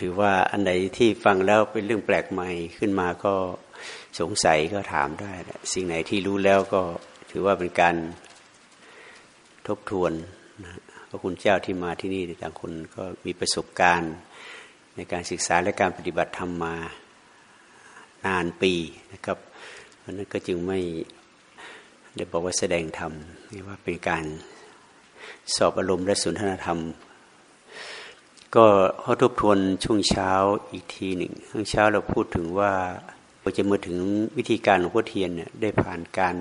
ถือว่าอันไหนที่ฟังแล้วเป็นเรื่องแปลกใหม่ขึ้นมาก็สงสัยก็ถามได้สิ่งไหนที่รู้แล้วก็ถือว่าเป็นการทบทวนนะพระคุณเจ้าที่มาที่นี่ต่างคนก็มีประสบการณ์ในการศึกษาและการปฏิบัติธรรมมานานปีนะครับเพราะนั้นก็จึงไม่ได้บอกว่าแสดงธรรมนี่ว่าเป็นการสอบอารมณ์และสุนทนาธรรม ก็ขอทบทวนช่วงเช้าอีกทีหนึ่งช่วงเช้าเราพูดถึงว่าเราจะมาถึงวิธีการหลวงพ่อเทียนเนี่ยได้ผ่านการ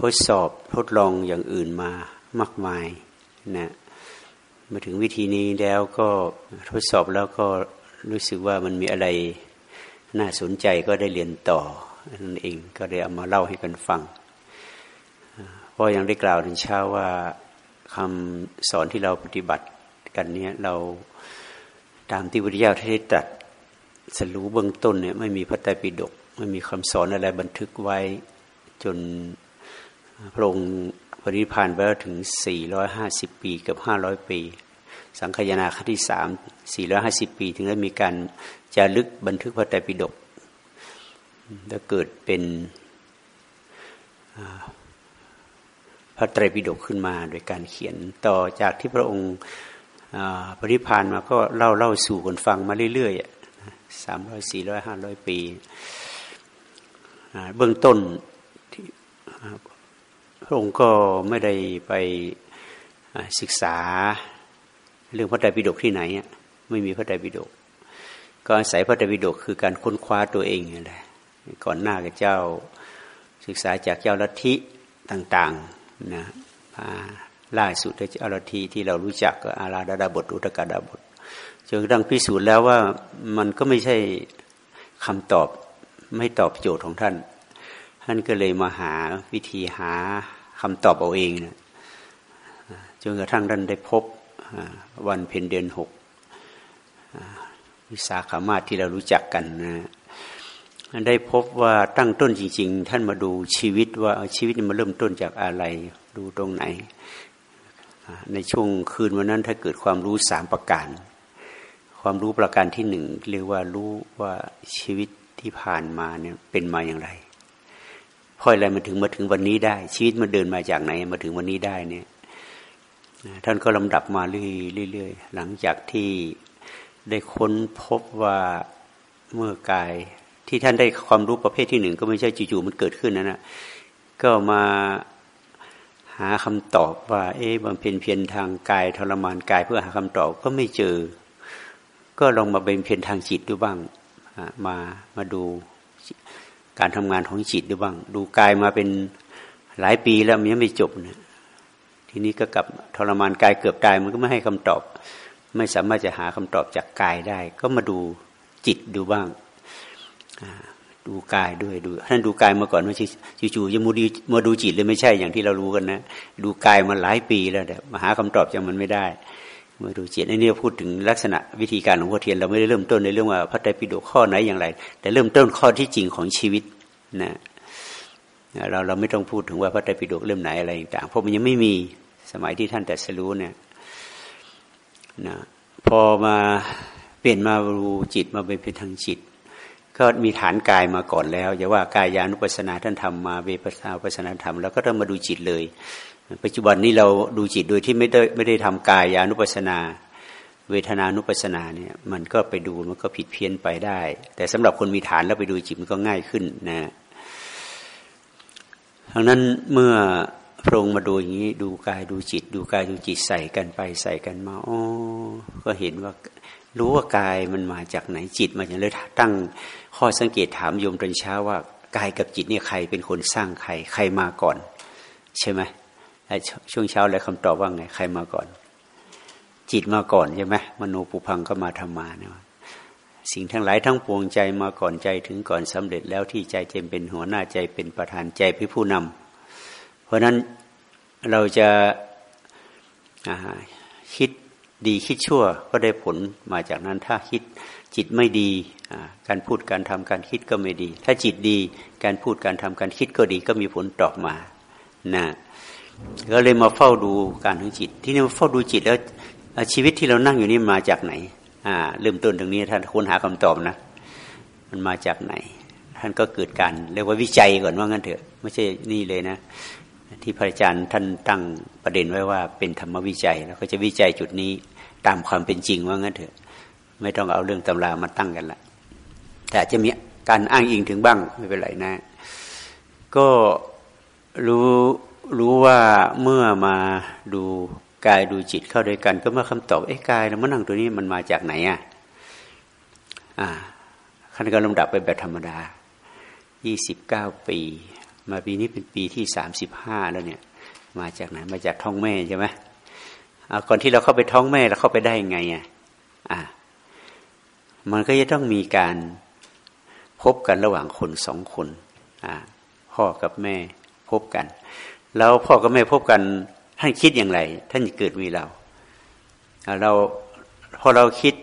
ทดสอบทดลองอย่างอื่นมามากมายนะมาถึงวิธีนี้แล้วก็ทดสอบแล้วก็รู้สึกว่ามันมีอะไรน่าสนใจก็ได้เรียนต่อนั่นเองก็ได้เอามาเล่าให้กันฟังเพราะยังได้กล่าวถึงเช้าว่าคำสอนที่เราปฏิบัติ กันเนี้ยเราตามที่พุทธเจ้าได้ตรัสสรู้เบื้องต้นเนี่ยไม่มีพระไตรปิฎกไม่มีคำสอนอะไรบันทึกไว้จนพระองค์ปริพันธ์ไปแล้วถึง 450 ปีกับ 500 ปี สังคยนาครั้งที่สาม450 ปี ถึงได้มีการจารึกบันทึกพระไตรปิฎกแล้วเกิดเป็นพระไตรปิฎกขึ้นมาโดยการเขียนต่อจากที่พระองค์ ปริพานมาก็เล่าเล่าสู่คนฟังมาเรื่อยๆสามร้อยสี่ร้อยห้าร้อยปี เบื้องต้นพระองค์ก็ไม่ได้ไปศึกษาเรื่องพระไตรปิฎกที่ไหนไม่มีพระไตรปิฎกก็อาศัยพระไตรปิฎกคือการค้นคว้าตัวเองนั่นแหละก่อนหน้ากับเจ้าศึกษาจากเจ้าลัทธิต่างๆนะ ล่าสุดเจ้าลัทธิที่เรารู้จักก็อาราดาดาบท อุตกาดาบทจนกระทั่งพิสูจน์แล้วว่ามันก็ไม่ใช่คำตอบไม่ตอบโจทย์ของท่าน ท่านก็เลยมาหาวิธีหาคำตอบเอาเองนะจนกระทั่งท่านได้พบวันเพ็ญเดือนหกวิสาขามาที่เรารู้จักกันนะได้พบว่าตั้งต้นจริง ๆ ท่านมาดูชีวิตว่าชีวิตมันเริ่มต้นจากอะไร ดูตรงไหน ในช่วงคืนวันนั้นถ้าเกิดความรู้สามประการ ความรู้ประการที่หนึ่งเรียกว่ารู้ว่าชีวิตที่ผ่านมาเนี่ยเป็นมาอย่างไรพราะอะไรมันถึงมาถึงวันนี้ได้ ชีวิตมันเดินมาจากไหนมาถึงวันนี้ได้เนี่ยท่านก็ลำดับมาเรื่อยๆหลังจากที่ได้ค้นพบว่าเมื่อกาย ที่ท่านได้ความรู้ประเภทที่หนึ่งก็ไม่ใช่จู่ๆมันเกิดขึ้นนะนะก็มา หาคำตอบว่า เอ๊ะบำเพ็ญเพียรทางกายทรมานกายเพื่อหาคำตอบก็ไม่เจอ ก็ลองมาบำเพ็ญทางจิตดูบ้างมามาดูการทำงานของจิตดูบ้าง ดูกายมาเป็นหลายปีแล้วมันยังไม่จบนะทีนี้ก็กลับทรมานกายเกือบตายมันก็ไม่ให้คำตอบ ไม่สามารถจะหาคำตอบจากกายได้ ก็มาดูจิตดูบ้าง ดูกายด้วยดูท่านดูกายมาก่อนไม่ใช่จู่ๆจะมาดูมาดูจิตเลยไม่ใช่อย่างที่เรารู้กันนะ ดูกายมาหลายปีแล้วแต่มาหาคำตอบจากมันไม่ได้มาดูจิตนี่พูดถึงลักษณะวิธีการของพ่อเทียน เราไม่ได้เริ่มต้นในเรื่องว่าพระไตรปิฎกข้อไหนอย่างไร แต่เริ่มต้นข้อที่จริงของชีวิตนะเราเราไม่ต้องพูดถึงว่าพระไตรปิฎกเล่มไหนอะไรต่างเพราะมันยังไม่มีสมัยที่ท่านแต่สรู้เนี่ยนะพอมาเปลี่ยนมาดูจิตมาเป็นทางจิต ก็มีฐานกายมาก่อนแล้วอย่าว่ากายานุปัสสนาท่านทำมาเวปัสนาปัสนาธรรมแล้วก็ต้องมาดูจิตเลย ปัจจุบันนี้เราดูจิตโดยที่ไม่ได้ไม่ได้ทำกายานุปัสนา เวทนานุปัสนาเนี่ยมันก็ไปดูมันก็ผิดเพี้ยนไปได้ แต่สำหรับคนมีฐานแล้วไปดูจิตมันก็ง่ายขึ้นนะดังนั้นเมื่อพระองค์มาดูอย่างนี้ดูกายดูจิต ดูกายดูจิตใส่กันไปใส่กันมาอ๋อก็เห็นว่ารู้ว่ากายมันมาจากไหนจิตมาจากเลยตั้ง ข้อสังเกตถามโยมตอนเช้าว่ากายกับจิตเนี่ยใครเป็นคนสร้างใคร ใครมาก่อน ใช่ไหมช่วงเช้าแล้วคำตอบว่าไง ใครมาก่อน จิตมาก่อนใช่ไหมมโนปุพังก็มาทำมาเนี่ยสิ่งทั้งหลายทั้งปวงใจมาก่อนใจถึงก่อนสำเร็จแล้วที่ใจเจมเป็นหัวหน้าใจเป็นประธานใจเป็นผู้นำเพราะนั้นเราจะคิดดีคิดชั่วก็ได้ผลมาจากนั้นถ้าคิด จิตไม่ดีการพูดการทำการคิดก็ไม่ดี ถ้าจิตดีการพูดการทำการคิดก็ดีก็มีผลตอบมานะก็เลยมาเฝ้าดูการของจิต ที่นี่มาเฝ้าดูจิตแล้วชีวิตที่เรานั่งอยู่นี่มาจากไหนอ่าเริ่มต้นตรงนี้ท่านค้นหาคำตอบนะ มันมาจากไหน ท่านก็เกิดการเรียกว่าวิจัยก่อนว่างั้นเถอะ ไม่ใช่นี่เลยนะ ที่พระอาจารย์ท่านตั้งประเด็นไว้ว่าเป็นธรรมวิจัย แล้วก็จะวิจัยจุดนี้ตามความเป็นจริงว่างั้นเถอะ ไม่ต้องเอาเรื่องตำรามาตั้งกันละแต่จะมีการอ้างอิงถึงบ้างไม่เป็นไรนะ ก็รู้รู้ว่าเมื่อมาดูกายดูจิตเข้าด้วยกัน ก็เมื่อคำตอบไอ้กายแล้วมันนั่งตัวนี้มันมาจากไหนอะอ่าขั้นก็ลำดับไปแบบธรรมดายี่สิบเก้าปี มาปีนี้เป็นปีที่สามสิบห้าแล้วเนี่ย มาจากไหนมาจากท้องแม่ใช่ไหมก่อนที่เราเข้าไปท้องแม่เราเข้าไปได้ยังไงอะอ่า มันก็จะต้องมีการพบกันระหว่างคนสองคนพ่อกับแม่พบกัน แล้วพ่อกับแม่พบกันท่านคิดอย่างไร ท่านเกิดมีเราเราพอเราคิด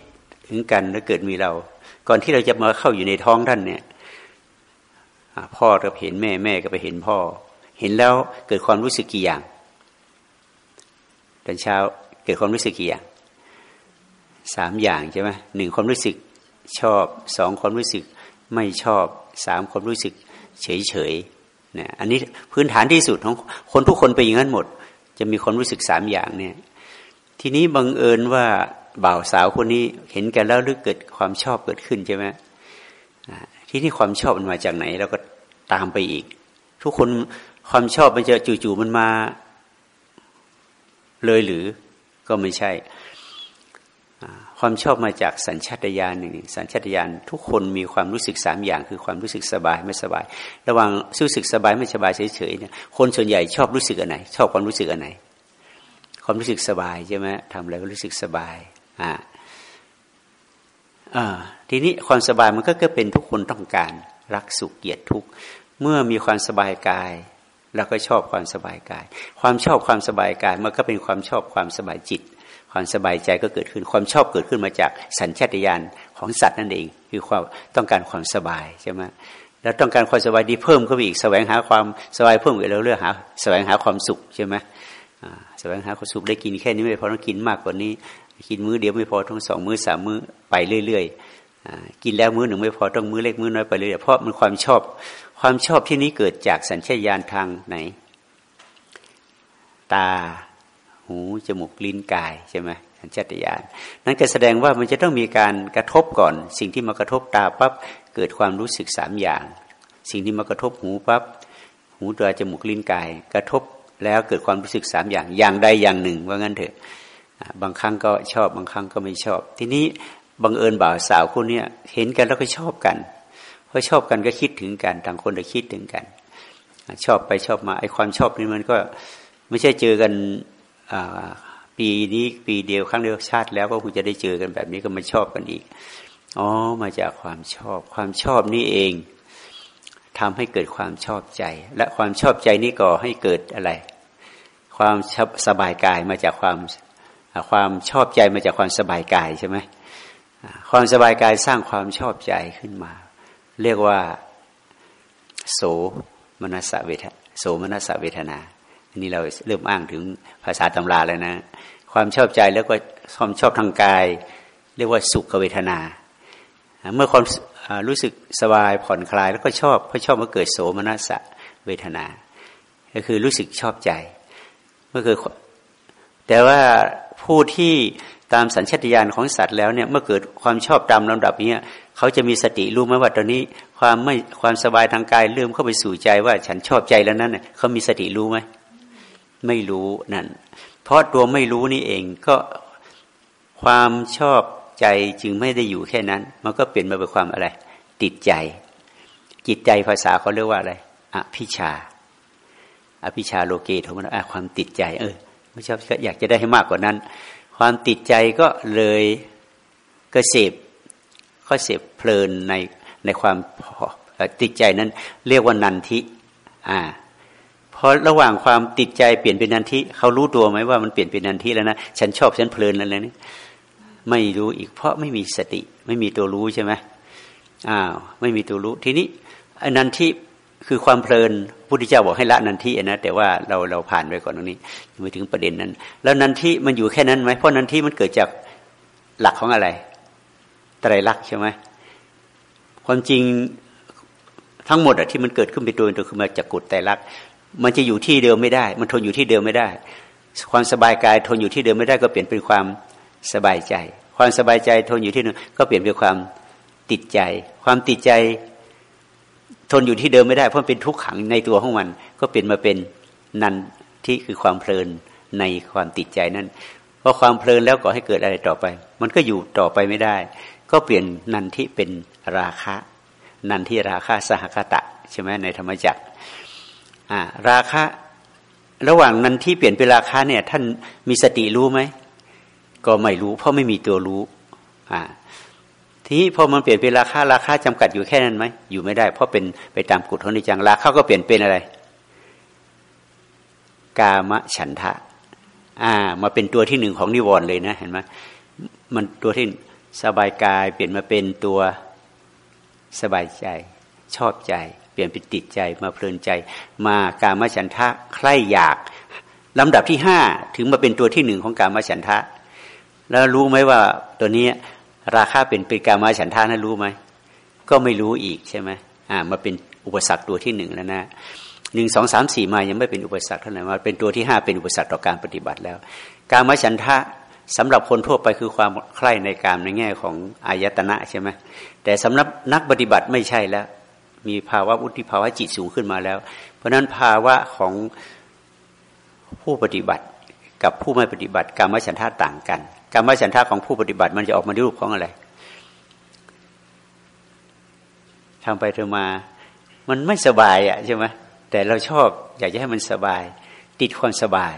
ถึงกันแล้วเกิดมีเรา ก่อนที่เราจะมาเข้าอยู่ในท้องท่านเนี่ยพ่อก็เห็นแม่แม่ก็ไปเห็นพ่อ เห็นแล้วเกิดความรู้สึกกี่อย่างตอนเช้าเกิดความรู้สึกกี่อย่างสามอย่างใช่ไหมหนึ่งความรู้สึก ชอบสองความรู้สึกไม่ชอบสามความรู้สึกเฉยเฉยเนี่ยอันนี้พื้นฐานที่สุดของคนทุกคนไปอย่างนั้นหมด จะมีความรู้สึกสามอย่างเนี่ย ทีนี้บังเอิญว่าบ่าวสาวคนนี้เห็นกันแล้วหรือเกิดความชอบเกิดขึ้นใช่ไหมที่นี่ความชอบมันมาจากไหนเราก็ตามไปอีก ทุกคนความชอบมันจะจู่ๆมันมา เลยหรือก็ไม่ใช่ ความชอบมาจากสัญชาตญาณหนึ่งสัญชาตญาณทุกคนมีความรู้สึกสามอย่าง คือความรู้สึกสบายไม่สบาย ระหว่างรู้สึกสบายไม่สบายเฉยๆเนี่ยคนส่วนใหญ่ชอบรู้สึกอันไหน ชอบความรู้สึกอันไหน ความรู้สึกสบายใช่ไหมทำอะไรก็รู้สึกสบายอ่าทีนี้ความสบายมันก็ก็เป็นทุกคนต้องการรักสุขเกียรติทุกเมื่อมีความสบายกายเราก็ชอบความสบายกาย ความชอบความสบายกายมันก็เป็นความชอบความสบายจิต ความสบายใจก็เกิดขึ้น ความชอบเกิดขึ้นมาจากสัญชาตญาณของสัตว์นั่นเอง คือความต้องการความสบายใช่ไหมแล้วต้องการความสบายดีเพิ่มเข้าไปอีกแสวงหาความสบายเพิ่มอีกแล้วเรื่องหาแสวงหาความสุขใช่ไหมแสวงหาความสุขได้กินแค่นี้ไม่พอต้องกินมากกว่านี้ กินมื้อเดียวไม่พอต้องสองมื้อสามมื้อไปเรื่อยๆกินแล้วมื้อหนึ่งไม่พอต้องมื้อเล็กมื้อน้อยไปเรื่อยๆเพราะมันความชอบความชอบที่นี้เกิดจากสัญชาตญาณทางไหน ตา หูจมูกลิ้นกายใช่ไหมสัญชาตญาณนั้นก็แสดงว่ามันจะต้องมีการกระทบก่อน สิ่งที่มากระทบตาปั๊บเกิดความรู้สึกสามอย่าง สิ่งที่มากระทบหูปั๊บหูตัวจมูกลิ้นกาย กระทบแล้วเกิดความรู้สึกสามอย่างอย่างใดอย่างหนึ่ง ว่างั้นเถอะบางครั้งก็ชอบบางครั้งก็ไม่ชอบ ทีนี้บังเอิญบ่าวสาวคนนี้เห็นกันแล้วก็ชอบกันพอชอบกันก็คิดถึงกันต่างคนจะคิดถึงกัน ชอบไปชอบมาไอความชอบนี้มันก็ไม่ใช่เจอกัน ปีนี้ปีเดียวครั้งเดียวชาติแล้วก็คงจะได้เจอกันแบบนี้ก็มาชอบกันอีกอ๋อมาจากความชอบ ความชอบนี่เองทำให้เกิดความชอบใจ และความชอบใจนี้ก่อให้เกิดอะไร ความสบายกายมาจากความความชอบใจมาจากความสบายกายใช่ไหมความสบายกายสร้างความชอบใจขึ้นมา เรียกว่า โสมนัสเวทโสมนัสเวทนา นนี้เราเริ่มอ้างถึงภาษาตำราแล้วนะ ความชอบใจแล้วก็ความชอบทางกาย เรียกว่าสุขเวทนา เมื่อความรู้สึกสบายผ่อนคลายแล้วก็ชอบเพราะชอบมาเกิดโสมนัสเวทนา ก็คือรู้สึกชอบใจเมื่อเกิดแต่ว่าผู้ที่ตามสัญชาตญาณของสัตว์แล้วเนี่ยเมื่อเกิดความชอบตามลำดับนี้เขาจะมีสติรู้ไหมว่าตอนนี้ความไม่ความสบายทางกายเริ่มเข้าไปสู่ใจว่าฉันชอบใจแล้วนั้นเขามีสติรู้ไหม ไม่รู้นั่น เพราะตัวไม่รู้นี่เองก็ความชอบใจจึงไม่ได้อยู่แค่นั้น มันก็เปลี่ยนมาเป็นความอะไร ติดใจ จิตใจภาษาเขาเรียกว่าอะไรอภิชา อภิชาโลเกโทมันความติดใจ เออไม่ชอบก็อยากจะได้ให้มากกว่านั้น ความติดใจก็เลยก็เสพก็เสพเพลินในในความติดใจนั้น เรียกว่านันทิ อ่า อระหว่างความติดใจเปลี่ยนเป็นนันทิเขารู้ตัวไหมว่ามันเปลี่ยนเป็นนันทิแล้วนะฉันชอบฉันเพลินอะไรนี่ไม่รู้อีกเพราะไม่มีสติ ไม่มีตัวรู้ใช่ไหมอ้าวไม่มีตัวรู้ ทีนี้อนันทิคือความเพลินพุทธเจ้าบอกให้ละนันทินะแต่ว่าเราเราผ่านไปก่อนตรงนี้มาถึงประเด็นนั้น แล้วนันทิมันอยู่แค่นั้นไหมเพราะนันทิมันเกิดจากหลักของอะไรไตรลักษณ์ใช่ไหมความจริงทั้งหมดอะที่มันเกิดขึ้นเป็นตัวตัวคือมาจากกฎไตรลักษณ์ มันจะอยู่ที่เดิมไม่ได้ มันทนอยู่ที่เดิมไม่ได้ ความสบายกายทนอยู่ที่เดิมไม่ได้ ก็เปลี่ยนเป็นความสบายใจ ความสบายใจทนอยู่ที่เดิมก็เปลี่ยนเป็นความติดใจ ความติดใจ ทนอยู่ที่เดิมไม่ได้เพราะเป็นทุกขังในตัวของมัน ก็เปลี่ยนมาเป็นนันที่คือความเพลินในความติดใจนั้นเพราะความเพลินแล้วก่อให้เกิดอะไรต่อไป มันก็อยู่ต่อไปไม่ได้ ก็เปลี่ยนนันที่เป็นราคะ นันที่ราคะสหคตะใช่ไหมในธรรมจักร ราคะ ระหว่างนั้นที่เปลี่ยนเป็นราคะเนี่ย ท่านมีสติรู้ไหมก็ไม่รู้ เพราะไม่มีตัวรู้ อ่า ทีนี้พอมันเปลี่ยนเป็นราคาราคาจำกัดอยู่แค่นั้นไหมอยู่ไม่ได้ เพราะเป็นไปตามกฎของนิจังราคาก็เปลี่ยนเป็นอะไร กามฉันทะ อ่า มาเป็นตัวที่หนึ่งของนิวรณ์เลยนะ เห็นไหมมันตัวที่สบายกาย เปลี่ยนมาเป็นตัวสบายใจ ชอบใจ เปลี่ยนเป็นติดใจมาเพลินใจ มากามฉันทะใคร่อยากลำดับที่ห้าถึงมาเป็นตัวที่หนึ่งของกามฉันทะ แล้วรู้ไหมว่าตัวนี้ราคาเป็นเป็นกามาฉันทานะรู้ไหมก็ไม่รู้อีกใช่ไหมอ่ามาเป็นอุปสรรคตัวที่หนึ่งแล้วนะหนึ่งสองสามสี่มายังไม่เป็นอุปสรรคเท่าไหร่มาเป็นตัวที่ห้าเป็นอุปสรรคต่อการปฏิบัติแล้ว กามาฉันทะสำหรับคนทั่วไปคือความใคร่ในกามในแง่ของอายตนะใช่ไหมแต่สำหรับนักปฏิบัติไม่ใช่แล้ว มีภาวะวุฒิภาวะจิตสูงขึ้นมาแล้ว เพราะนั้นภาวะของผู้ปฏิบัติกับผู้ไม่ปฏิบัติกรรมฉันทะต่างกันกรรมฉันทะของผู้ปฏิบัติมันจะออกมาในรูปของอะไรทำไปเธอมา มันไม่สบายอะใช่ไหมแต่เราชอบอยากจะให้มันสบาย ติดความสบาย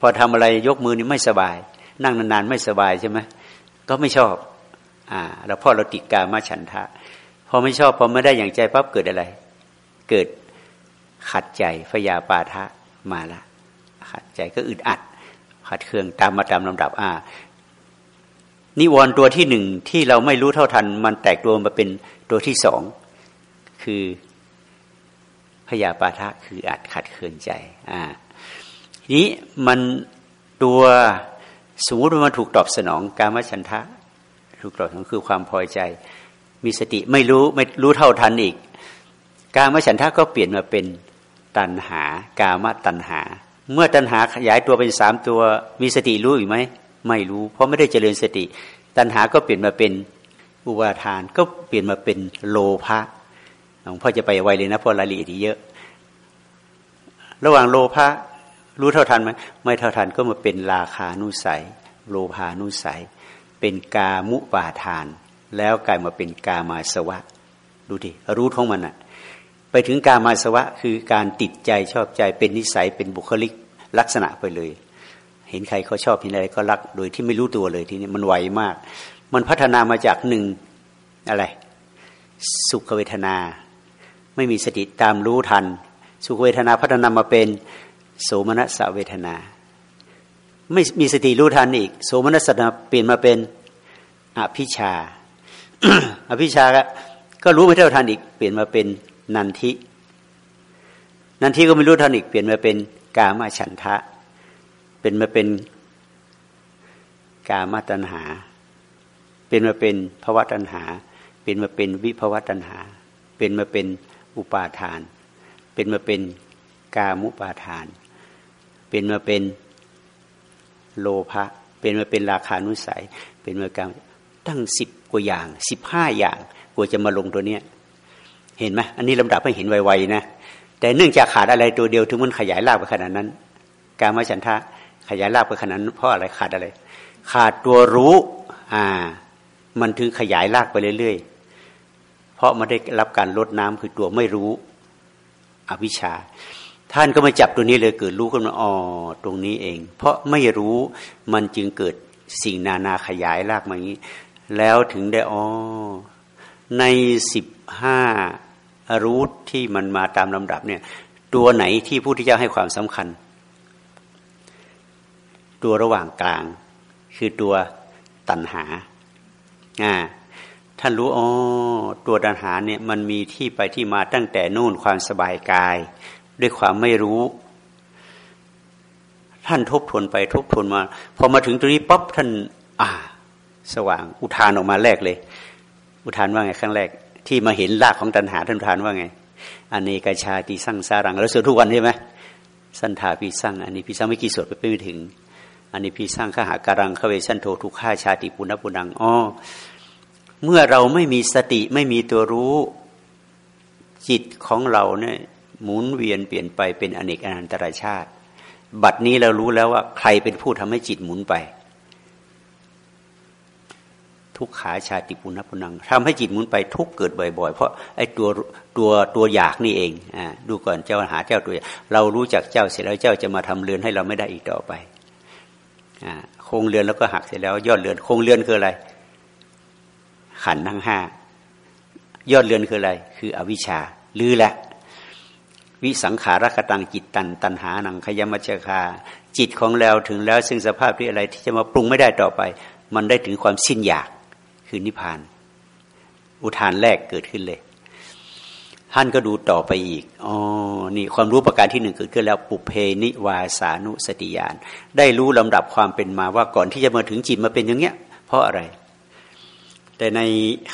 พอทำอะไรยกมือนี่ไม่สบาย นั่งนานๆไม่สบายใช่ไหมก็ไม่ชอบ อ่าแล้วพอเราติดกามาฉันทะ พอไม่ชอบพอไม่ได้อย่างใจปั๊บเกิดอะไร เกิดขัดใจพยาปาทะมาละขัดใจก็อึดอัด ขัดเคืองตามมาตามลำดับอ่านิวรณ์ตัวที่หนึ่งที่เราไม่รู้เท่าทัน มันแตกตัวมาเป็นตัวที่สองคือพยาปาทะคืออัดขัดเคืองใจอ่าทีนี้มันตัวสมมติว่ามันถูกตอบสนองการมฉันทะ ถูกตอบสนองคือความพอใจ มีสติไม่รู้ไม่รู้เท่าทันอีก การมฉันทะก็เปลี่ยนมาเป็นตัณหา กามตัณหา เมื่อตัณหาขยายตัวเป็นสามตัว มีสติรู้อีกไหมไม่รู้ เพราะไม่ได้เจริญสติ ตัณหาก็เปลี่ยนมาเป็นอุปาทาน ก็เปลี่ยนมาเป็นโลภะหลวงพ่อจะไปไวเลยนะเพราะรายละเอียดเยอะ ระหว่างโลภะรู้เท่าทันไหมไม่เท่าทันก็มาเป็นราคานุสัย โลภานุสัย เป็นกามุปาทาน แล้วกลายมาเป็นกามาสวะ ดูดิรู้ท้องมันอะไปถึงกามาสวะ คือการติดใจชอบใจเป็นนิสัยเป็นบุคลิกลักษณะไปเลย เห็นใครเขาชอบเห็นอะไรก็รักโดยที่ไม่รู้ตัวเลยทีนี้มันไวมาก มันพัฒนามาจากหนึ่งอะไร สุขเวทนา ไม่มีสติตามรู้ทัน สุขเวทนาพัฒนามาเป็นโสมนัสเวทนา ไม่มีสติรู้ทันอีก โสมนัสนาเปลี่ยนมาเป็นอภิชา อภิชาก็รู้ไม่เท่าทันอีก เปลี่ยนมาเป็นนันทิ นันทิก็ไม่รู้ทันอีก เปลี่ยนมาเป็นกามาฉันทะ เป็นมาเป็นกามาตัญหา เป็นมาเป็นภวะตัญหา เป็นมาเป็นวิภวะตัญหา เป็นมาเป็นอุปาทาน เป็นมาเป็นกามุปาทาน เป็นมาเป็นโลภะ เป็นมาเป็นราคานุสัย เป็นมาการตั้งสิบ กว่าอย่างสิบห้าอย่างกว่าจะมาลงตัวเนี้ย เห็นไหมอันนี้ลำดับให้เห็นไวๆนะแต่เนื่องจากขาดอะไรตัวเดียวถึงมันขยายลากไปขนาดนั้น การมาฉันทะขยายลาบไปขนาดนั้นเพราะอะไรขาดอะไร ขาดตัวรู้ อ่า มันถึงขยายลากไปเรื่อยๆ เพราะมันได้รับการลดน้ำคือตัวไม่รู้ อวิชชา ท่านก็มาจับตัวนี้เลยเกิดรู้ขึ้นมาอ๋อตรงนี้เอง เพราะไม่รู้มันจึงเกิดสิ่งนานาขยายลากมาอย่างนี้ แล้วถึงได้อ๋อในสิบห้ารูทที่มันมาตามลำดับเนี่ย ตัวไหนที่ผู้ที่เจ้าให้ความสำคัญ ตัวระหว่างกลาง คือตัวตัณหาอ่าท่านรู้อ๋อตัวตัณหาเนี่ยมันมีที่ไปที่มาตั้งแต่นู่นความสบายกาย ด้วยความไม่รู้ ท่านทบทวนไปทบทวนมา พอมาถึงตรงนี้ปั๊บท่าน อ่า สว่างอุทานออกมาแรกเลย อุทานว่าไงครั้งแรก ที่มาเห็นรากของตัณหาท่านอุทานว่าไงอันนี้กชาติสั่งสารัง แล้วสวดทุกวันใช่ไหมสันทาพีสั่งอันนี้พีสั่งไม่กี่สวดไปไม่ถึงอันนี้พีสั่งข้าหาการังขเวชันโททุกข้าชาติปุณณปุนังอ๋อเมื่อเราไม่มีสติไม่มีตัวรู้จิตของเราเนี่ยหมุนเวียนเปลี่ยนไปเป็นอเนกอนันตรชาติ บัดนี้เรารู้แล้วว่าใครเป็นผู้ทำให้จิตหมุนไป ทุกขาชาติปุณณปุนังทำให้จิตหมุนไปทุกเกิดบ่อยๆ เพราะไอ้ตัวตัวตัวอยากนี่เองอ่าดูก่อนเจ้าหาเจ้าตัวเรารู้จักเจ้าเสร็จแล้วเจ้าจะมาทำเรือนให้เราไม่ได้อีกต่อไปอ่าโครงเรือนแล้วก็หักเสร็จแล้วยอดเรือนโครงเรือนคืออะไร ขันทั้งห้ายอดเรือนคืออะไร คืออวิชชาลือแหละวิสังขารกตังจิตตัน ตันหาหนังขยมัจคา จิตของเราถึงแล้วซึ่งสภาพที่อะไรที่จะมาปรุงไม่ได้ต่อไป มันได้ถึงความสิ้นอยาก คือนิพพาน อุทานแรกเกิดขึ้นเลย ท่านก็ดูต่อไปอีกอ๋อนี่ความรู้ประการที่หนึ่งเกิดขึ้นแล้วปุเพนิวาสานุสติยาน ได้รู้ลำดับความเป็นมาว่าก่อนที่จะมาถึงจิตมาเป็นอย่างเงี้ย เพราะอะไร แต่ใน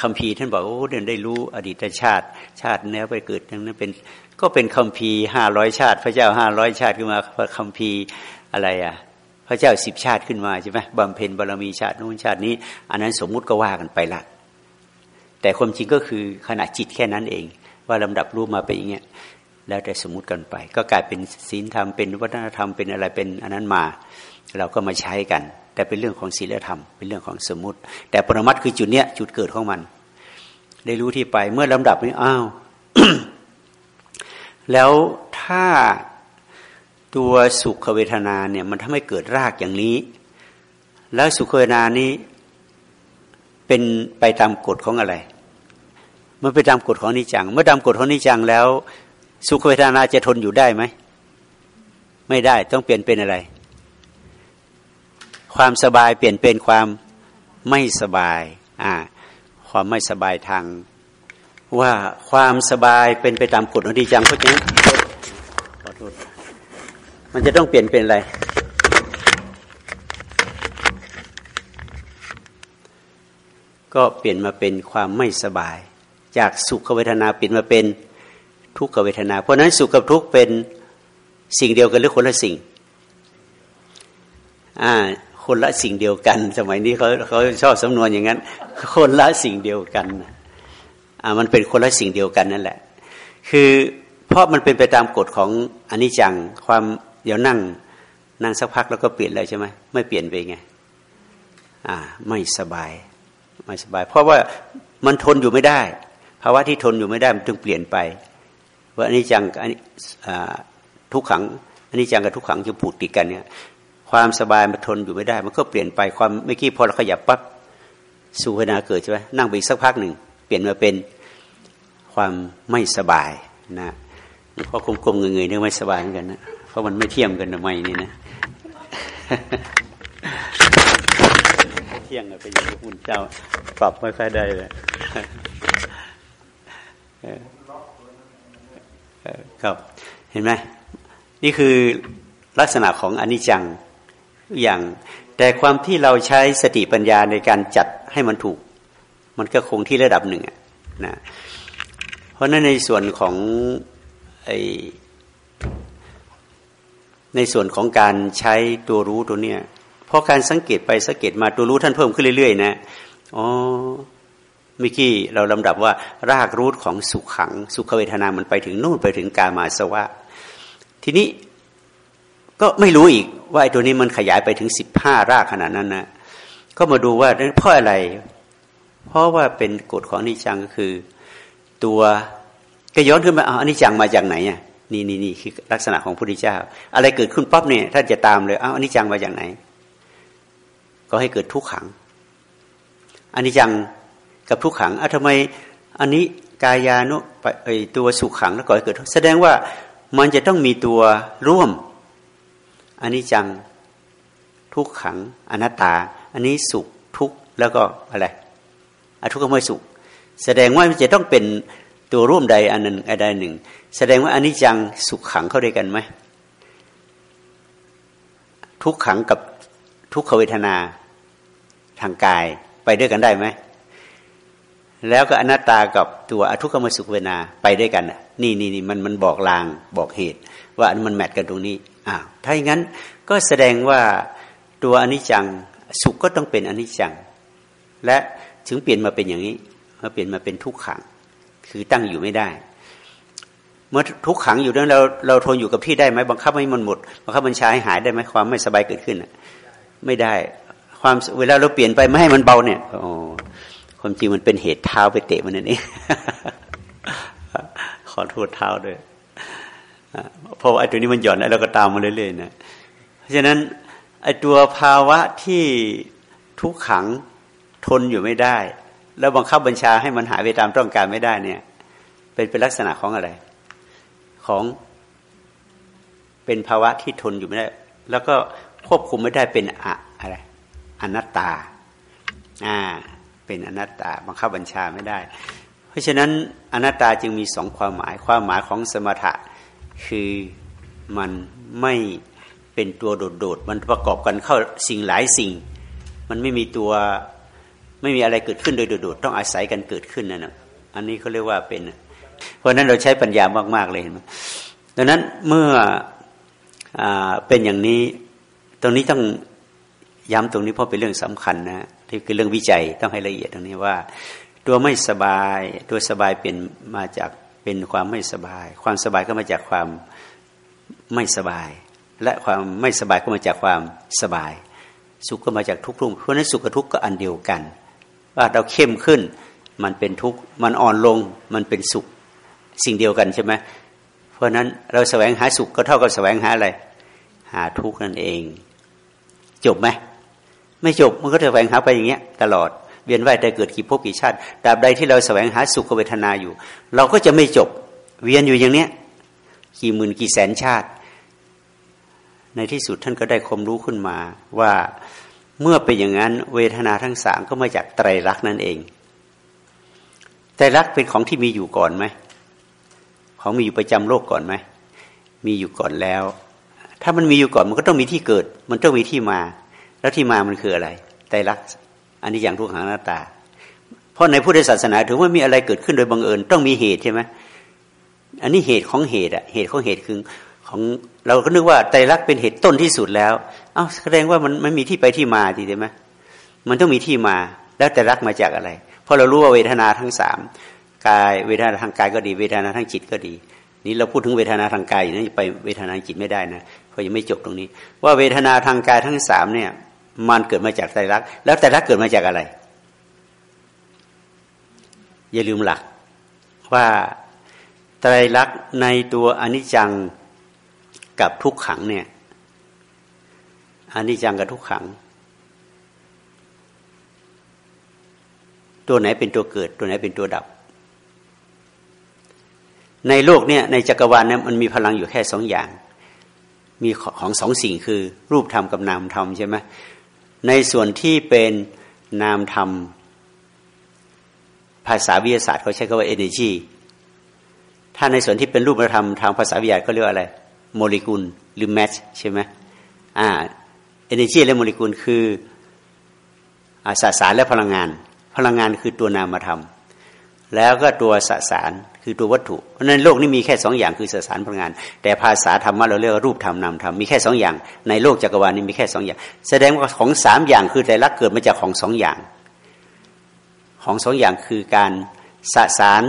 คำพีท่านบอกโอ้เดินได้รู้อดีตชาติ ชาติแล้วไปเกิดอย่างนั้นเป็นก็เป็นคำพีห้าร้อยชาติ พระเจ้าห้าร้อยชาติขึ้นมาคำพีอะไรอะ พระเจ้าสิบชาติขึ้นมาใช่ไหมบำเพ็ญบารมีชาตินู้นชาตินี้ อันนั้นสมมุติก็ว่ากันไปละแต่ความจริงก็คือขณะจิตแค่นั้นเอง ว่าลำดับรู้มาไปอย่างเงี้ยแล้วแต่สมมุติกันไป ก็กลายเป็นศีลธรรมเป็นวัฒนธรรมเป็นอะไรเป็นอันนั้นมา เราก็มาใช้กัน แต่เป็นเรื่องของศีลธรรม เป็นเรื่องของสมมุติ แต่ปรมัตคือจุดเนี้ยจุดเกิดของมัน ได้รู้ที่ไปเมื่อลำดับนี้อ้าวแล้วถ้า ตัวสุขเวทนาเนี่ยมันทำให้เกิดรากอย่างนี้ แล้วสุขเวทนานี้เป็นไปตามกฎของอะไร มันไปตามกฎของนิจัง เมื่อตามกฎของนิจังแล้ว สุขเวทนาจะทนอยู่ได้ไหม ไม่ได้ต้องเปลี่ยนเป็นอะไร ความสบายเปลี่ยนเป็นความไม่สบายอ่าความไม่สบายทาง ว่าความสบายเป็นไปตามกฎของนิจังเพราะฉะนั้น มันจะต้องเปลี่ยนเป็นอะไร ก็เปลี่ยนมาเป็นความไม่สบาย จากสุขเวทนาเปลี่ยนมาเป็นทุกขเวทนา เพราะนั้นสุขกับทุกข์เป็นสิ่งเดียวกันหรือคนละสิ่ง อ่า คนละสิ่งเดียวกัน สมัยนี้เขาเขาชอบสำนวนอย่างนั้น คนละสิ่งเดียวกัน อ่า มันเป็นคนละสิ่งเดียวกันนั่นแหละ คือเพราะมันเป็นไปตามกฎของอนิจจังความ ดี๋ยวนั่งนั่งสักพักแล้วก็เปลี่ยนเลยใช่ไหมไม่เปลี่ยนไปไงอ่า ไม่สบาย ไม่สบาย เพราะว่ามันทนอยู่ไม่ได้ภาวะที่ทนอยู่ไม่ได้มันจึงเปลี่ยนไปว่าอันิจจังอันนี้ทุกขังอันนี้จังกับทุกขังจะผูกติดกันเนี่ย ความสบายมันทนอยู่ไม่ได้ มันก็เปลี่ยนไปความเมื่อกี้พอเราขยับปั๊บสุขนาเกิดใช่ไหมนั่งไปอีกสักพักหนึ่งเปลี่ยนมาเป็นความไม่สบายนะพอกลมๆเงยๆเนี่ยไม่สบายเหมือนกันนะ ราะมันไม่เที่ยมกันทำไมนี่นะเที่ยงเป็นอย่างคุณเจ้า ปรับไม่ค่อยได้เลยครับเห็นไหมนี่คือลักษณะของอนิจจังอย่าง แต่ความที่เราใช้สติปัญญาในการจัดให้มันถูก มันก็คงที่ระดับหนึ่งนะเพราะนั้นในส่วนของไอ ในส่วนของการใช้ตัวรู้ตัวเนี้ยเพราะการสังเกตไปสังเกตมาตัวรู้ท่านเพิ่มขึ้นเรื่อยๆ นะอ๋อเมื่อกี้เราลำดับว่ารากรูทของสุขขัง สุขเวทนามันไปถึงนู่นไปถึงกามาสวะ ทีนี้ก็ไม่รู้อีกว่าไอ้ตัวนี้มันขยายไปถึงสิบห้ารากขนาดนั้นนะก็มาดูว่าเพราะอะไร เพราะว่าเป็นกฎของนิจังก็คือ ตัวก็ย้อนขึ้นมาเอาอนิจจังมาจากไหนอะ นี่นี่นี่คือลักษณะของพระพุทธเจ้า อะไรเกิดขึ้นปั๊บเนี่ยท่านจะตามเลย เอาอนิจจังมาจากไหน ก็ให้เกิดทุกขังอนิจจังกับทุกขังอะทำไม อันนี้กายานุไอตัวสุขขังแล้วก็ให้เกิด แสดงว่ามันจะต้องมีตัวร่วม อันนี้จังทุกขังอนัตตา อันนี้สุขทุกข์แล้วก็อะไรอทุกข์ไม่สุข แสดงว่ามันจะต้องเป็น ตัวร่วมใดอันหนึ่งใดหนึ่ง แสดงว่าอนนี้จังสุขขังเข้าด้วยกันไหมทุกขังกับทุกขเวทนาทางกายไปด้วยกันได้ไหมแล้วก็อนัตตากับตัวอทุกขมสุขเวนาไปด้วยกันนี่นี่นี่มันมันบอกลางบอกเหตุ ว่ามันแมทกันตรงนี้อ้าวถ้าอย่างนั้นก็แสดงว่าตัวอนิจจังสุขก็ต้องเป็นอนิจจัง และถึงเปลี่ยนมาเป็นอย่างนี้มาเปลี่ยนมาเป็นทุกขัง คือตั้งอยู่ไม่ได้ เมื่อทุกขังอยู่นั้นเราเราทนอยู่กับที่ได้ไหมบังคับให้มันหมดบังคับบัญชาให้หายได้ไหมความไม่สบายเกิดขึ้นไม่ได้ ความเวลาเราเปลี่ยนไปไม่ให้มันเบาเนี่ยโอ้ความจริงมันเป็นเหตุเท้าไปเตะมันนั่นเองขอโทษเท้าด้วยเพราะว่าไอ้ตัวนี้มันหย่อนแล้วเราก็ตามมาเรื่อยๆนะเพราะฉะนั้นไอ้ตัวภาวะที่ทุกขังทนอยู่ไม่ได้ แล้วบังคับบัญชาให้มันหายไปตามต้องการไม่ได้เนี่ย เป็นเป็นลักษณะของอะไร ของเป็นภาวะที่ทนอยู่ไม่ได้ แล้วก็ควบคุมไม่ได้เป็นอะอะไรอนัตตาอ่าเป็นอนัตตาบังคับบัญชาไม่ได้ เพราะฉะนั้นอนัตตาจึงมีสองความหมาย ความหมายของสมถะคือมันไม่เป็นตัวโดดๆ มันประกอบกันเข้าสิ่งหลายสิ่ง มันไม่มีตัว ไม่มีอะไรเกิดขึ้นโดยโดดๆต้องอาศัยกันเกิดขึ้นนั่นนะอันนี้เขาเรียกว่าเป็น เพราะนั้นเราใช้ปัญญามากๆเลยเห็นไหมดังนั้นเมื่ออเป็นอย่างนี้ ตรงนี้ต้องย้ำตรงนี้เพราะเป็นเรื่องสำคัญนะที่คือเรื่องวิจัยต้องให้ละเอียดตรงนี้ว่า ตัวไม่สบายตัวสบายเป็นมาจากเป็นความไม่สบาย ความสบายก็มาจากความไม่สบาย และความไม่สบายก็มาจากความสบาย สุขก็มาจากทุกข์เพราะนั้นสุขกับทุกข์ก็อันเดียวกัน ว่าเราเข้มขึ้น มันเป็นทุกข์มันอ่อนลงมันเป็นสุข สิ่งเดียวกันใช่ไหมเพราะนั้นเราแสวงหาสุขก็เท่ากับแสวงหาอะไร หาทุกข์นั่นเอง จบไหมไม่จบมันก็จะแสวงหาไปอย่างเงี้ย ตลอดเวียนว่ายแต่เกิดกี่ภพกี่ชาติตราบใดที่เราแสวงหาสุขเวทนาอยู่ เราก็จะไม่จบ เวียนอยู่อย่างเนี้ยกี่หมื่นกี่แสนชาติ ในที่สุดท่านก็ได้ความรู้ขึ้นมาว่า เมื่อเป็นอย่างนั้น เวทนาทั้งสามก็มาจากไตรลักษณ์นั่นเองไตรลักษณ์เป็นของที่มีอยู่ก่อนไหมของมีอยู่ประจำโลกก่อนไหมมีอยู่ก่อนแล้ว ถ้ามันมีอยู่ก่อนมันก็ต้องมีที่เกิด มันต้องมีที่มา แล้วที่มามันคืออะไรไตรลักษณ์อันนี้อย่างทุกขังหน้าตา เพราะในพุทธศาสนาถือว่ามีอะไรเกิดขึ้นโดยบังเอิญต้องมีเหตุใช่ไหมอันนี้เหตุของเหตุอะเหตุของเหตุคือ ของเราก็นึกว่าไตรลักษณ์เป็นเหตุต้นที่สุดแล้ว เอ้าแสดงว่ามันไม่มีที่ไปที่มาดีไหมมันต้องมีที่มา แล้วไตรลักษณ์มาจากอะไร เพราะเรารู้ว่าเวทนาทั้งสามกายเวทนาทางกายก็ดี เวทนาทางจิตก็ดี นี่เราพูดถึงเวทนาทางกายอยู่นะไปเวทนาทางจิตไม่ได้นะเพราะยังไม่จบตรงนี้ ว่าเวทนาทางกายทั้งสามเนี่ย มันเกิดมาจากไตรลักษณ์แล้วไตรลักษณ์เกิดมาจากอะไร อย่าลืมหลักว่าไตรลักษณ์ในตัวอนิจจัง กับทุกขังเนี่ยอนิจจังกับทุกขัง ตัวไหนเป็นตัวเกิด ตัวไหนเป็นตัวดับ ในโลกเนี่ยในจักรวาลเนี่ยมันมีพลังอยู่แค่สองอย่าง มีของสองสิ่งคือรูปธรรมกับนามธรรมใช่ไหมในส่วนที่เป็นนามธรรม ภาษาวิทยาศาสตร์เขาใช้คำว่า energy ถ้าในส่วนที่เป็นรูปธรรมทางภาษาวิทยาเขาเรียกว่าอะไร โมเลกุลหรือ match ใช่ไหมอ่า energy และโมเลกุลคืออาสสารและพลังงาน พลังงานคือตัวนามธรรม แล้วก็ตัวสสารคือตัววัตถุ เพราะนั้นโลกนี้มีแค่สองอย่างคือสสารพลังงาน แต่ภาษาธรรมะเราเรียกว่ารูปธรรมนามธรรมมีแค่สองอย่าง ในโลกจักรวาลนี้มีแค่สองอย่าง แสดงว่าของสามอย่างคือแต่ละเกิดมาจากของสองอย่าง ของสองอย่างคือการสสาร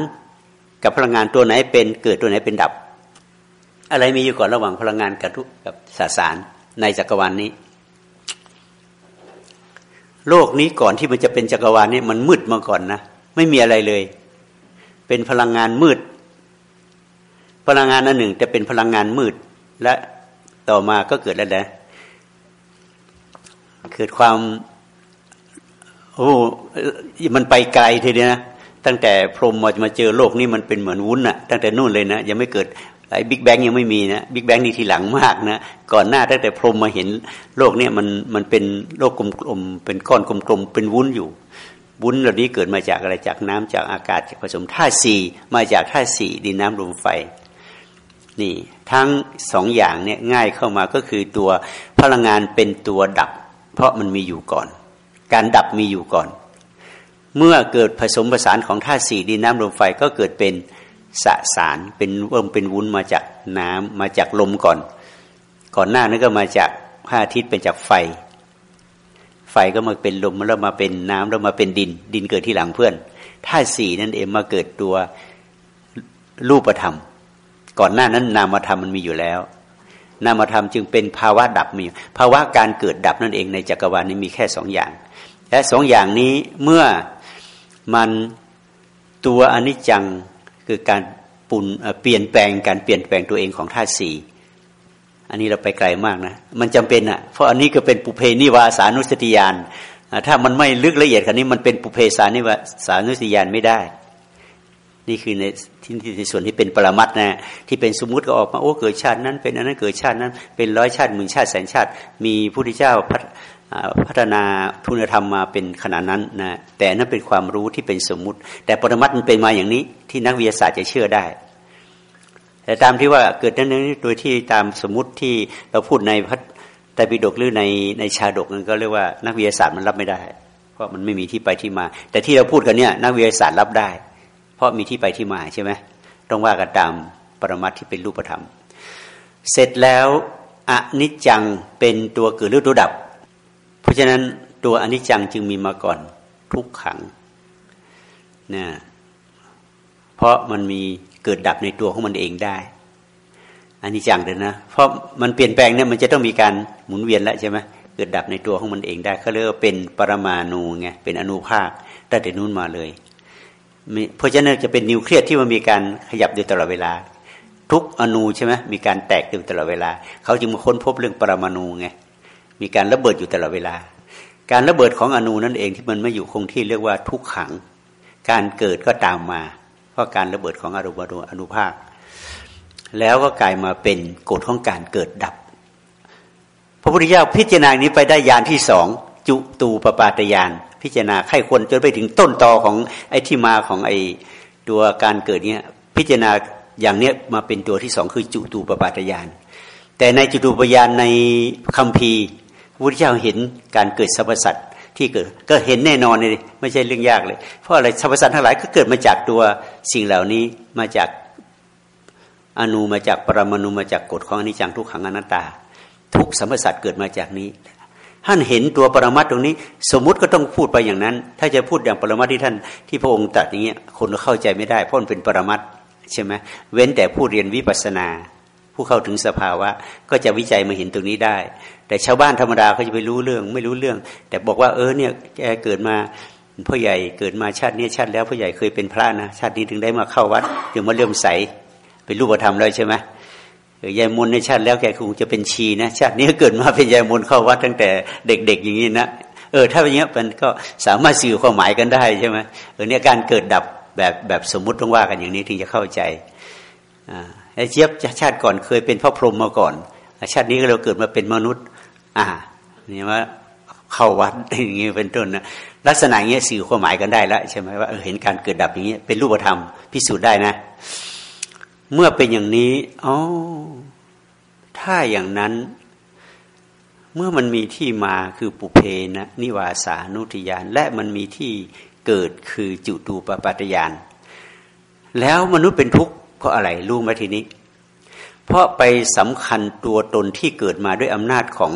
กับพลังงานตัวไหนเป็นเกิดตัวไหนเป็นดับ อะไรมีอยู่ก่อนระหว่างพลังงานกับทุกกับสสารในจักรวาลนนี้ โลกนี้ก่อนที่มันจะเป็นจักรวาลนี้มันมืดมาก่อนนะไม่มีอะไรเลย เป็นพลังงานมืด พลังงานอันหนึ่งจะเป็นพลังงานมืด และต่อมาก็เกิดอะไรนะเกิดความโอ้มันไปไกลทีเดียวนะตั้งแต่พรหมมามาเจอโลกนี้มันเป็นเหมือนวุ้นอะตั้งแต่นู่นเลยนะยังไม่เกิด ไอ้บิ๊กแบงยังไม่มีนะบิ๊กแบงนี่ทีหลังมากนะ ก่อนหน้าตั้งแต่พรมมาเห็นโลกเนี่ยมันมันเป็นโลกกลมๆเป็นก้อนกลมๆเป็นวุ้นอยู่บุญเหล่านี้เกิดมาจากอะไรจากน้ำจากอากาศจากผสมธาตุสี่มาจากธาตุสี่ดินน้ำลมไฟ นี่ ทั้งสองอย่างเนี่ยง่ายเข้ามาก็คือตัวพลังงานเป็นตัวดับ เพราะมันมีอยู่ก่อน การดับมีอยู่ก่อน เมื่อเกิดผสมผสานของธาตุสี่ดินน้ำลมไฟก็เกิดเป็น สสารเป็นเริ่มเป็นวุ้นมาจากน้ำมาจากลมก่อน ก่อนหน้านั้นก็มาจากพระอาทิตย์เป็นจากไฟ ไฟก็มาเป็นลมแล้วมาเป็นน้ำแล้วมาเป็นดิน ดินเกิดที่หลังเพื่อนธาตุสี่นั่นเองมาเกิดตัวรูปธรรม ก่อนหน้านั้นนามธรรมมันมีอยู่แล้ว นามธรรมจึงเป็นภาวะดับมี ภาวะการเกิดดับนั่นเองในจักรวาลนี้มีแค่สองอย่าง และสองอย่างนี้เมื่อมันตัวอนิจจัง คือการปุนเปลี่ยนแปลงการเปลี่ยนแปลงตัวเองของธาตุสี่อันนี้เราไปไกลมากนะ มันจำเป็นอะ เพราะอันนี้ก็เป็นปุเพนิวาสานุสติยาน ถ้ามันไม่ลึกละเอียดขนาดนี้มันเป็นปุเพสานิวาสานุสติยานไม่ได้ นี่คือในที่ในส่วนที่เป็นปรมัตนะที่เป็นสมมุติก็ออกมาโอ้เกิดชาตินั้น เป็นอันนั้นเกิดชาตินั้น เป็นร้อยชาติหมื่นชาติแสนชาติ มีพระพุทธเจ้าพัฒนาทุนธรรมมาเป็นขนาดนั้นนะแต่นั่นเป็นความรู้ที่เป็นสมมุติ แต่ปรมัตมันเป็นมาอย่างนี้ ที่นักวิทยาศาสตร์จะเชื่อได้ แต่ตามที่ว่าเกิดนั้นนี้โดยที่ตามสมมุติที่เราพูดในพระไตรปิฎกหรือในในชาดกนั้นก็เรียกว่านักวิทยาศาสตร์มันรับไม่ได้ เพราะมันไม่มีที่ไปที่มา แต่ที่เราพูดกันเนี่ยนักวิทยาศาสตร์รับได้ เพราะมีที่ไปที่มาใช่ไหมต้องว่ากันตามปรมัตที่เป็นรูปธรรม เสร็จแล้วอนิจจังเป็นตัวเกิดหรือตัวดับ เพราะฉะนั้นตัวอนิจจังจึงมีมาก่อนทุกขังนะเพราะมันมีเกิดดับในตัวของมันเองได้อันนี้จังเลยนะเพราะมันเปลี่ยนแปลงเนี่ยมันจะต้องมีการหมุนเวียนแล้วใช่ไหมเกิดดับในตัวของมันเองได้เขาเรียกว่าเป็นปรมาณูไงเป็นอนุภาคตั้งแต่นู้นมาเลย เพราะฉะนั้นจะเป็นนิวเคลียสที่มันมีการขยับอยู่ตลอดเวลา ทุกอนูใช่ไหมมีการแตกอยู่ตลอดเวลา เขาจึงมาค้นพบเรื่องปรมาณูไงมีการระเบิดอยู่ตลอดเวลา การระเบิดของอนูนั่นเองที่มันไม่อยู่คงที่เรียกว่าทุกขัง การเกิดก็ตามมา เพราะการระเบิดของอนุบาอนุภาค แล้วก็กลายมาเป็นกฎของการเกิดดับ พระพุทธเจ้าพิจารณานี้ไปได้ยานที่สองจุตูปปาตยาน พิจารณาไข้ควรจนไปถึงต้นตอของไอ้ที่มาของไอ้ตัวการเกิดเนี้ยพิจารณาอย่างเนี้ยมาเป็นตัวที่สองคือจุตูปปาตยาน แต่ในจุตูปยานในคัมภีร์พุทธเจ้าเห็นการเกิดสรรพสัตว์ที่เกิดก็เห็นแน่นอนเลยไม่ใช่เรื่องยากเลย เพราะอะไรสรรพสัตว์ทั้งหลายก็เกิดมาจากตัวสิ่งเหล่านี้มาจากอนุมาจากปรมาณูมาจากกฎของอนิจจังทุกขังอนัตตา ทุกสรรพสัตว์เกิดมาจากนี้ ท่านเห็นตัวปรมัตตรงนี้ สมมุติก็ต้องพูดไปอย่างนั้น ถ้าจะพูดอย่างปรมัตที่ท่านที่พระองค์ตรัสอย่างเงี้ยคนก็เข้าใจไม่ได้เพราะมันเป็นปรมัตใช่ไหมเว้นแต่ผู้เรียนวิปัสนา ผู้เข้าถึงสภาวะ ก็จะวิจัยมาเห็นตรงนี้ได้ แต่ชาวบ้านธรรมดาเขาจะไปรู้เรื่อง ไม่รู้เรื่อง แต่บอกว่าเออเนี่ยแกเกิดมาพ่อใหญ่เกิดมาชาตินี้ชาติแล้วพ่อใหญ่เคยเป็นพระนะชาตินี้ถึงได้มาเข้าวัดถึงมาเริ่มใสเป็นรูปธรรมแล้วใช่ไหม ยายมนในชาติแล้วแกคงจะเป็นชีนะชาตินี้เกิดมาเป็นยายมนเข้าวัดตั้งแต่เด็ก ๆ อย่างนี้นะเออถ้าเป็นอย่างนี้มันก็สามารถสื่อความหมายกันได้ใช่ไหมเออเนี่ยการเกิดดับแบบแบบสมมุติต้องว่ากันอย่างนี้ถึงจะเข้าใจอ่าไอ้เจี๊ยบชาติก่อนเคยเป็นพระพรหมมาก่อน ชาตินี้ก็เราเกิดมาเป็นมนุษย์ อ่านี่ว่าเข้าวัดอย่างเงี้เป็นต้นนะลักษณะเงี้ยสื่อความหมายกันได้แล้วใช่ไหมว่าเห็นการเกิดดับอย่างเงี้ยเป็นรูปธรรมพิสูจน์ได้นะ เมื่อเป็นอย่างนี้อ๋อถ้าอย่างนั้น เมื่อมันมีที่มาคือปุเพนะนิวาสานุติยาน และมันมีที่เกิดคือจุตูปปัตยาน แล้วมนุษย์เป็นทุกข์เพราะอะไรรู้ไหมทีนี้ เพราะไปสำคัญตัวตนที่เกิดมาด้วยอำนาจของ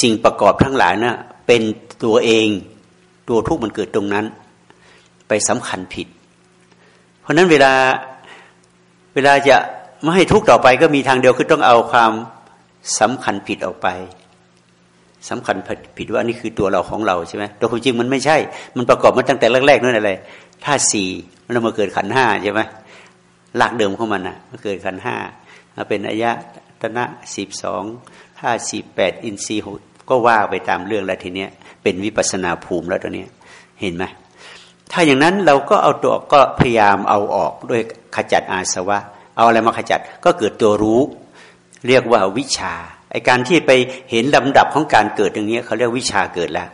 สิ่งประกอบทั้งหลายนะ่ะเป็นตัวเองตัวทุกข์มันเกิดตรงนั้น ไปสำคัญผิด เพราะนั้นเวลา เวลาจะไม่ให้ทุกข์ต่อไปก็มีทางเดียวคือต้องเอาความสำคัญผิดออกไปสำคัญผิดว่านี่คือตัวเราของเราใช่ไหมแตัวความจริงมันไม่ใช่ มันประกอบมาตั้งแต่แรกๆนั่นอะไรถ้าสี่มันมาเกิดขันห้าใช่ไหมหลักเดิมของมันอะมันเกิดขันห้าเป็นอายะตนะสิบสองถ้าสิบแปดอินทรีย์ก็ว่าไปตามเรื่องแล้วทีเนี้ยเป็นวิปัสนาภูมิแล้วตอนนี้เห็นไหม ถ้าอย่างนั้นเราก็เอาตัวก็พยายามเอาออกด้วยขจัดอาสวะ เอาอะไรมาขจัดก็เกิดตัวรู้ เรียกว่าวิชาไอการที่ไปเห็นลำดับของการเกิดอย่างนี้เขาเรียกวิชาเกิดแล้ว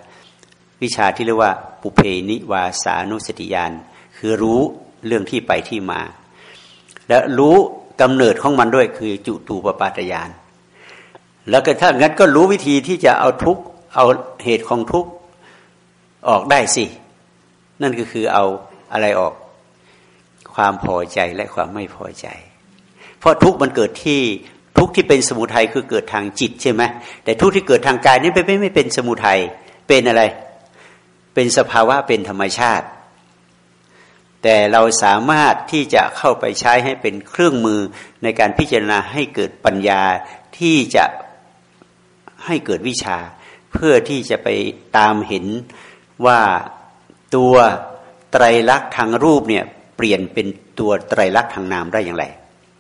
วิชาที่เรียกว่าปุเพนิวาสานุสติยานคือรู้เรื่องที่ไปที่มา และรู้กำเนิดของมันด้วยคือจุตูปปาตยาน แล้วก็ถ้างั้นก็รู้วิธีที่จะเอาทุกเอาเหตุของทุกออกได้สิ นั่นก็คือเอาอะไรออก ความพอใจและความไม่พอใจ เพราะทุกมันเกิดที่ทุกที่เป็นสมุทัยคือเกิดทางจิตใช่ไหมแต่ทุกที่เกิดทางกายนี่ไม่ไม่เป็นสมุทัยเป็นอะไร เป็นสภาวะเป็นธรรมชาติ แต่เราสามารถที่จะเข้าไปใช้ให้เป็นเครื่องมือในการพิจารณาให้เกิดปัญญาที่จะให้เกิดวิชา เพื่อที่จะไปตามเห็นว่า ตัวไตรลักษณ์ทางรูปเนี่ยเปลี่ยนเป็นตัวไตรลักษณ์ทางนามได้อย่างไร